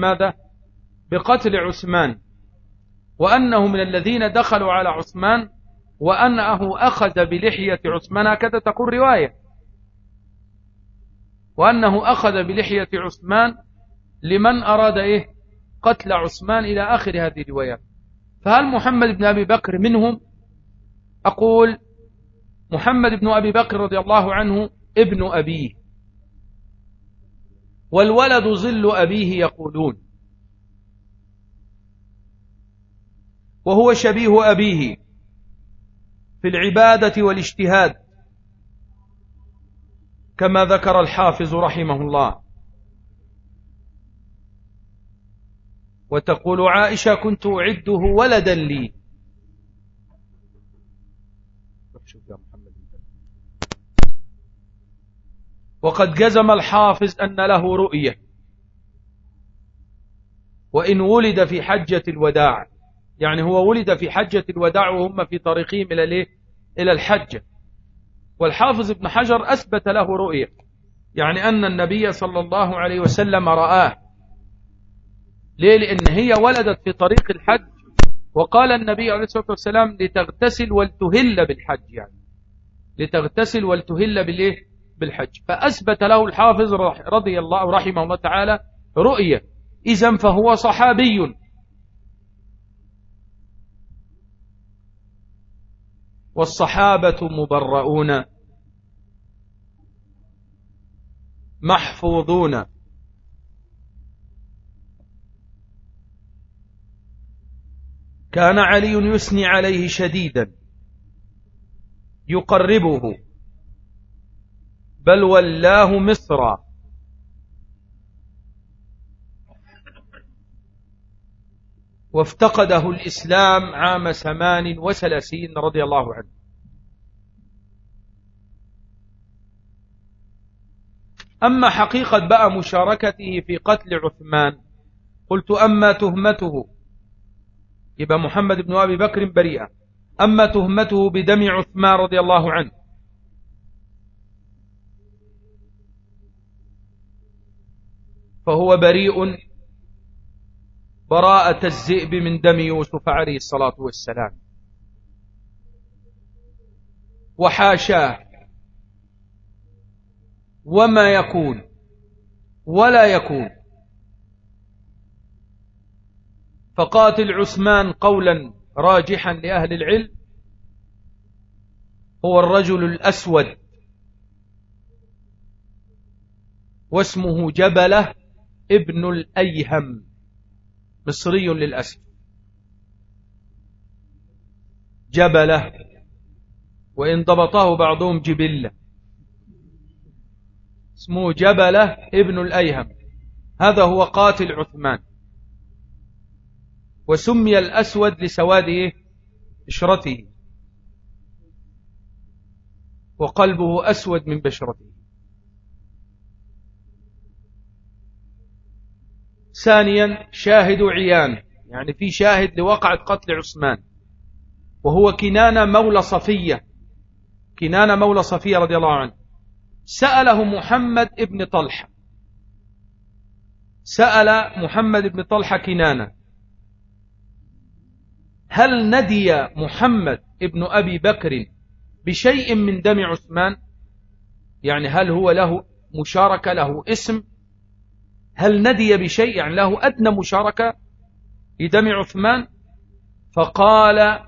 بماذا بقتل عثمان. وأنه من الذين دخلوا على عثمان وأنه أخذ بلحية عثمان. هكذا تقول رواية. وأنه أخذ بلحية عثمان لمن أراد إيه؟ قتل عثمان إلى آخر هذه الروايات فهل محمد بن أبي بكر منهم؟ أقول محمد بن أبي بكر رضي الله عنه ابن أبيه. والولد ظل أبيه يقولون. وهو شبيه أبيه في العبادة والاجتهاد كما ذكر الحافظ رحمه الله. وتقول عائشة كنت أعده ولدا لي. وقد جزم الحافظ أن له رؤية. وإن ولد في حجة الوداع يعني هو ولد في حجة الوداع وهم في طريقهم إلى ليه إلى الحجة والحافظ ابن حجر أثبت له رؤية يعني أن النبي صلى الله عليه وسلم رآه. ليه؟ لأن هي ولدت في طريق الحج. وقال النبي عليه الصلاة والسلام لتغتسل ولتهل بالحج يعني. لتغتسل ولتهل بالإيه؟ بالحج. فأثبت له الحافظ رضي الله رحمه الله تعالى رؤية. إذا فهو صحابي. والصحابة مبرؤون. محفوظون. كان علي يثني عليه شديدا. يقربه. بل ولاه مصرا وافتقده الإسلام عام ثمان وثلاثين رضي الله عنه. أما حقيقة بقى مشاركته في قتل عثمان قلت أما تهمته يبقى محمد بن أبي بكر بريئة أما تهمته بدم عثمان رضي الله عنه. فهو بريء. براءة الذئب من دم يوسف عليه الصلاة والسلام. وحاشاه. وما يكون. ولا يكون. فقاتل عثمان قولا راجحا لأهل العلم. هو الرجل الأسود. واسمه جبلة. ابن الأيهم مصري للأسف. جبلة وإن ضبطه بعضهم جبلة. اسمه جبلة ابن الأيهم. هذا هو قاتل عثمان. وسمي الأسود لسواد إيه؟ بشرته. وقلبه أسود من بشرته. ثانيا شاهد عيان. يعني في شاهد لوقعة قتل عثمان. وهو كنانة مولى صفية. كنانة مولى صفية رضي الله عنه. سأله محمد ابن طلحة. سأل محمد بن طلحة كنانة. هل ندي محمد ابن أبي بكر بشيء من دم عثمان؟ يعني هل هو له مشاركة له اسم؟ هل ندي بشيء يعني له أدنى مشاركة لدم عثمان؟ فقال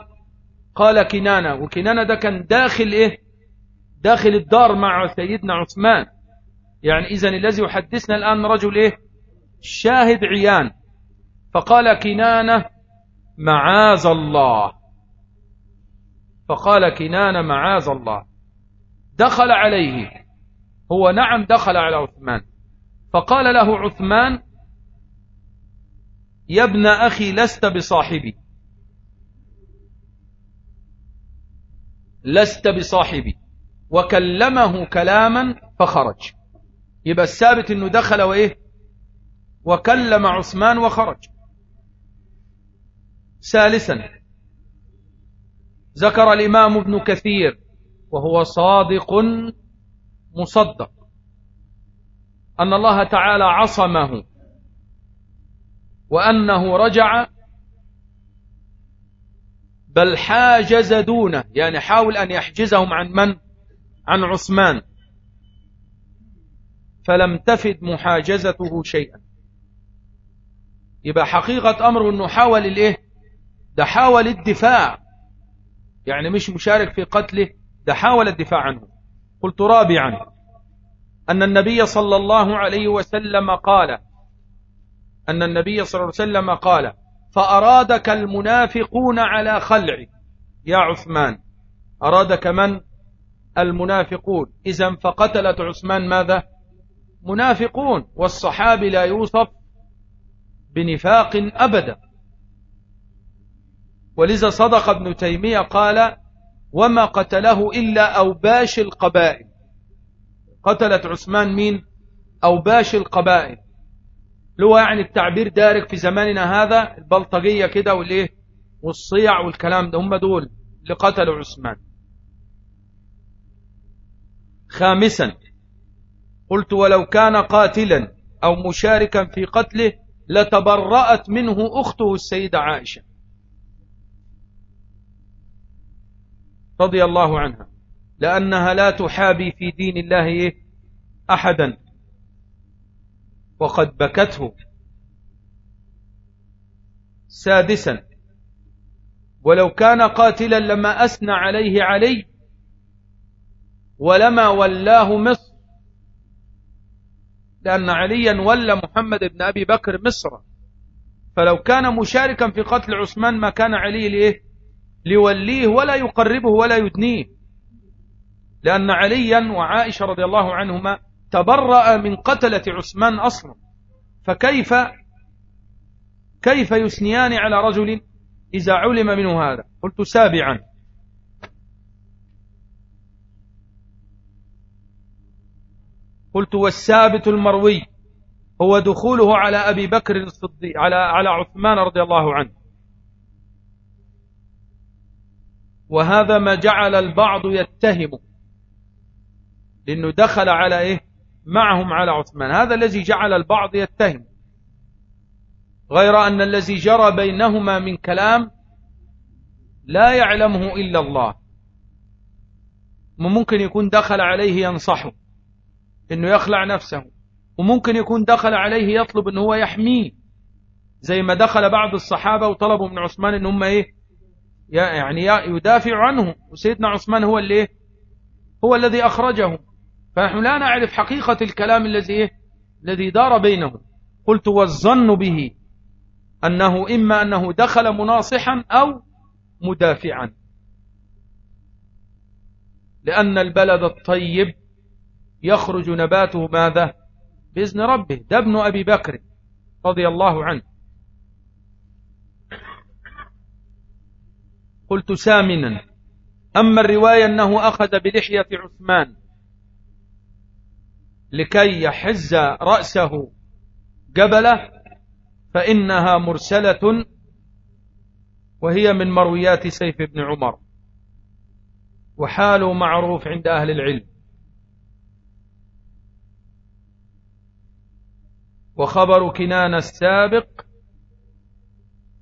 قال كنانة وكنانة ده كان داخل إيه؟ داخل الدار مع سيدنا عثمان. يعني إذا الذي يحدثنا الآن رجل إيه؟ شاهد عيان. فقال كنانة معاذ الله. فقال كنانة معاذ الله. دخل عليه. هو نعم دخل على عثمان. فقال له عثمان يا ابن أخي لست بصاحبي. لست بصاحبي. وكلمه كلاما فخرج. يبقى الثابت إنه دخل وإيه؟ وكلم عثمان وخرج. ثالثا ذكر الإمام ابن كثير وهو صادق مصدق. أن الله تعالى عصمه وأنه رجع بل حاجز دونه يعني حاول أن يحجزهم عن من؟ عن عثمان. فلم تفد محاجزته شيئا. يبقى حقيقة أمره أنه حاول الإيه؟ ده حاول الدفاع. يعني مش مشارك في قتله ده حاول الدفاع عنه. قلت رابعا. أن النبي صلى الله عليه وسلم قال أن النبي صلى الله عليه وسلم قال فأرادك المنافقون على خلع يا عثمان أرادك من؟ المنافقون. إذا فقتلت عثمان ماذا؟ منافقون. والصحابي لا يوصف بنفاق أبدا. ولذا صدق ابن تيمية قال وما قتله إلا أوباش القبائل. قتلت عثمان مين؟ أوباش القبائل. لو يعني التعبير دارك في زماننا هذا البلطجية كده والإيه؟ والصيع والكلام ده. هم دول اللي قتلوا عثمان. خامسا قلت ولو كان قاتلا أو مشاركا في قتله لتبرأت منه أخته السيدة عائشة. رضي الله عنها. لأنها لا تحابي في دين الله أحدا. وقد بكته. سادسا. ولو كان قاتلا لما أثنى عليه علي ولما ولاه مصر. لأن عليا ولى محمد بن أبي بكر مصر. فلو كان مشاركا في قتل عثمان ما كان علي ليه؟ ليوليه ولا يقربه ولا يدنيه. لأن عليا وعائشة رضي الله عنهما تبرأ من قتلة عثمان أصلا. فكيف كيف يثنيان على رجل إذا علم منه هذا؟ قلت سابعا. قلت والثابت المروي هو دخوله على أبي بكر الصديق على على عثمان رضي الله عنه. وهذا ما جعل البعض يتهمه. لأنه دخل على إيه؟ معهم على عثمان. هذا الذي جعل البعض يتهم. غير أن الذي جرى بينهما من كلام لا يعلمه إلا الله. ممكن يكون دخل عليه ينصحه إنه يخلع نفسه. وممكن يكون دخل عليه يطلب إنه هو يحميه. زي ما دخل بعض الصحابة وطلبوا من عثمان إن هم إيه؟ يعني يدافع عنه. وسيدنا عثمان هو اللي هو الذي أخرجهم. فنحن لا نعرف حقيقة الكلام الذي إيه؟ الذي دار بينهم. قلت والظن به أنه إما أنه دخل مناصحا أو مدافعا. لأن البلد الطيب يخرج نباته ماذا؟ بإذن ربه. ده ابن أبي بكر رضي الله عنه. قلت سامنا. أما الرواية أنه أخذ بلحية عثمان. لكي يحز رأسه قبله فإنها مرسلة وهي من مرويات سيف بن عمر وحاله معروف عند أهل العلم. وخبر كنان السابق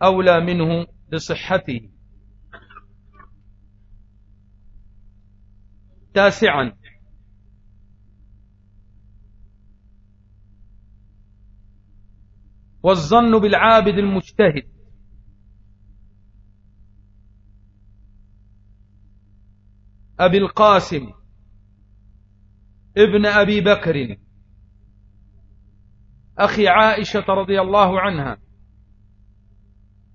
أولى منه لصحته تاسعا. والظن بالعابد المجتهد. أبي القاسم ابن أبي بكر أخي عائشة رضي الله عنها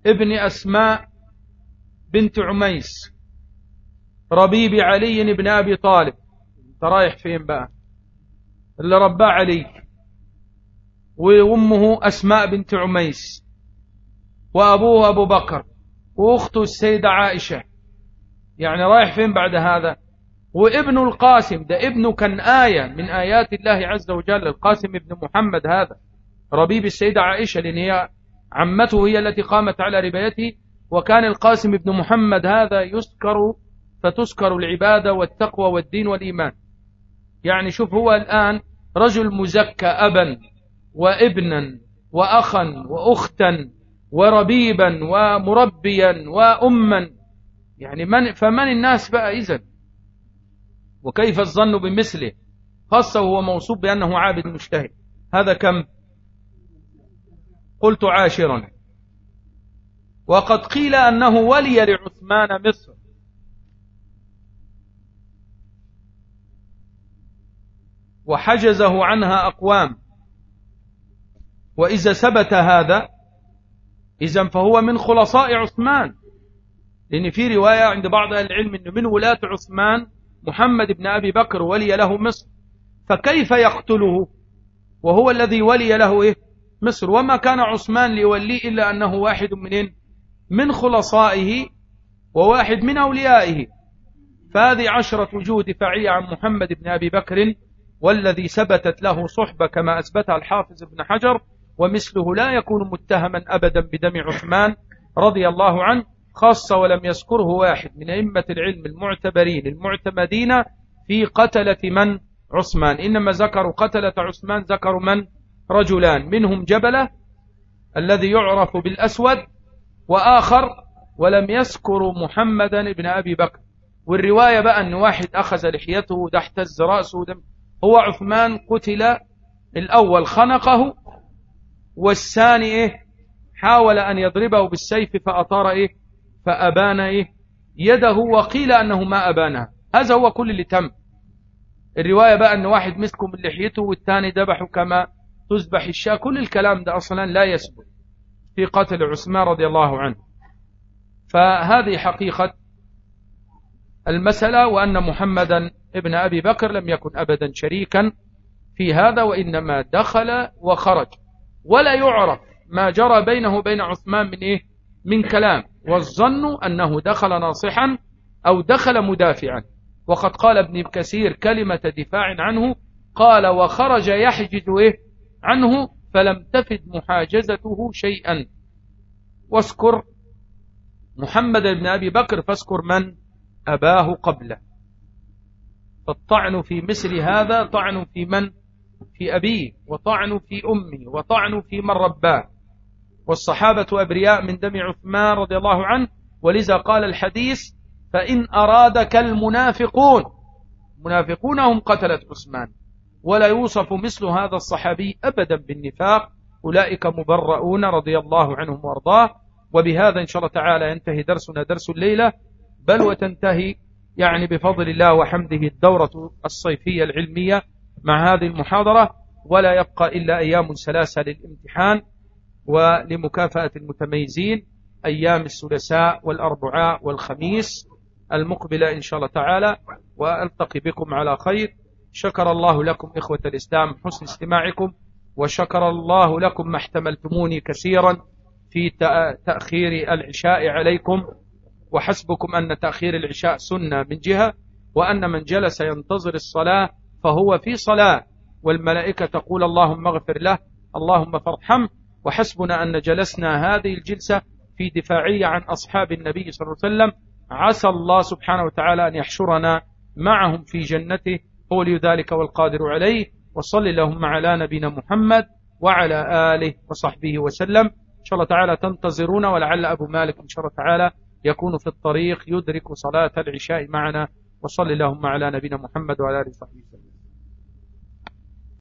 ابن أسماء بنت عميس ربيب علي بن أبي طالب. أنت رايح فين بقى؟ اللي رباه علي وأمه أسماء بنت عميس وأبوه أبو بكر وأخته السيدة عائشة. يعني رايح فين بعد هذا؟ وابن القاسم ده ابنه كان آية من آيات الله عز وجل القاسم ابن محمد هذا ربيب السيدة عائشة لأن هي عمته هي التي قامت على ربايته وكان القاسم ابن محمد هذا يذكر فتذكر العبادة والتقوى والدين والإيمان. يعني شوف هو الآن رجل مزكى أبا. وابنا وأخا وأختا وربيبا ومربيا وأما. يعني من فمن الناس بقى إذن؟ وكيف الظن بمثله؟ خاصة وهو موصوب بأنه عابد مجتهد. هذا كم؟ قلت عاشرا. وقد قيل أنه ولي لعثمان مصر. وحجزه عنها أقوام. وإذا ثبت هذا إذا فهو من خلصاء عثمان. لأن في رواية عند بعض أهل العلم أنه من ولاة عثمان محمد بن أبي بكر ولي له مصر. فكيف يقتله؟ وهو الذي ولي له إيه؟ مصر. وما كان عثمان ليولي إلا أنه واحد من إيه؟ من خلصائه وواحد من أوليائه. فهذه عشرة وجوه دفاعية عن محمد بن أبي بكر والذي ثبتت له صحبة كما أثبتها الحافظ ابن حجر. ومثله لا يكون متهما أبدا بدم عثمان رضي الله عنه خاصة ولم يذكره واحد من أئمة العلم المعتبرين المعتمدين في قتلة من؟ عثمان. إنما ذكروا قتلة عثمان ذكروا من؟ رجلان. منهم جبلة الذي يعرف بالأسود وآخر ولم يذكروا محمدا ابن أبي بكر. والرواية بقى أن واحد أخذ لحيته ده احتز رأسه هو عثمان قتل الأول خنقه والثاني إيه؟ حاول أن يضربه بالسيف فأطار إيه؟ فأبان إيه؟ يده وقيل أنه ما أبانها هذا هو كل اللي تم. الرواية بقى أن واحد مسكه من لحيته والثاني ذبحه كما تذبح الشاة. كل الكلام ده أصلا لا يثبت في قتل عثمان رضي الله عنه. فهذه حقيقة المسألة وأن محمدا ابن أبي بكر لم يكن أبدا شريكا في هذا وإنما دخل وخرج. ولا يعرف ما جرى بينه وبين عثمان من إيه؟ من كلام. والظن أنه دخل ناصحا أو دخل مدافعا. وقد قال ابن كثير كلمة دفاع عنه قال وخرج يحجز إيه؟ عنه فلم تفد محاجزته شيئا. واذكر محمد بن أبي بكر فاذكر من؟ أباه قبله. فالطعن في مثل هذا طعن في من؟ في أبيه وطعن في أمه وطعن في من رباه. والصحابة أبرياء من دم عثمان رضي الله عنه. ولذا قال الحديث فإن أرادك المنافقون. منافقون هم قتلت عثمان. ولا يوصف مثل هذا الصحابي أبدا بالنفاق. أولئك مبرؤون رضي الله عنهم وأرضاه. وبهذا إن شاء الله تعالى ينتهي درسنا درس الليلة. بل وتنتهي يعني بفضل الله وحمده الدورة الصيفية العلمية. مع هذه المحاضرة ولا يبقى إلا أيام ثلاثة للامتحان ولمكافأة المتميزين أيام الثلاثاء والأربعاء والخميس المقبلة إن شاء الله تعالى وألتقي بكم على خير. شكر الله لكم إخوة الإسلام حسن استماعكم وشكر الله لكم ما احتملتموني كثيرا في تأخير العشاء عليكم وحسبكم أن تأخير العشاء سنة من جهة وأن من جلس ينتظر الصلاة فهو في صلاة. والملائكة تقول اللهم اغفر له اللهم فارحمه وحسبنا أن جلسنا هذه الجلسة في دفاعية عن أصحاب النبي صلى الله عليه وسلم. عسى الله سبحانه وتعالى أن يحشرنا معهم في جنته. هو ذلك والقادر عليه. وصل اللهم على نبينا محمد وعلى آله وصحبه وسلم. إن شاء الله تعالى تنتظرون ولعل أبو مالك إن شاء الله تعالى يكون في الطريق يدرك صلاة العشاء معنا. وصل اللهم على نبينا محمد وعلى آله وصحبه وسلم.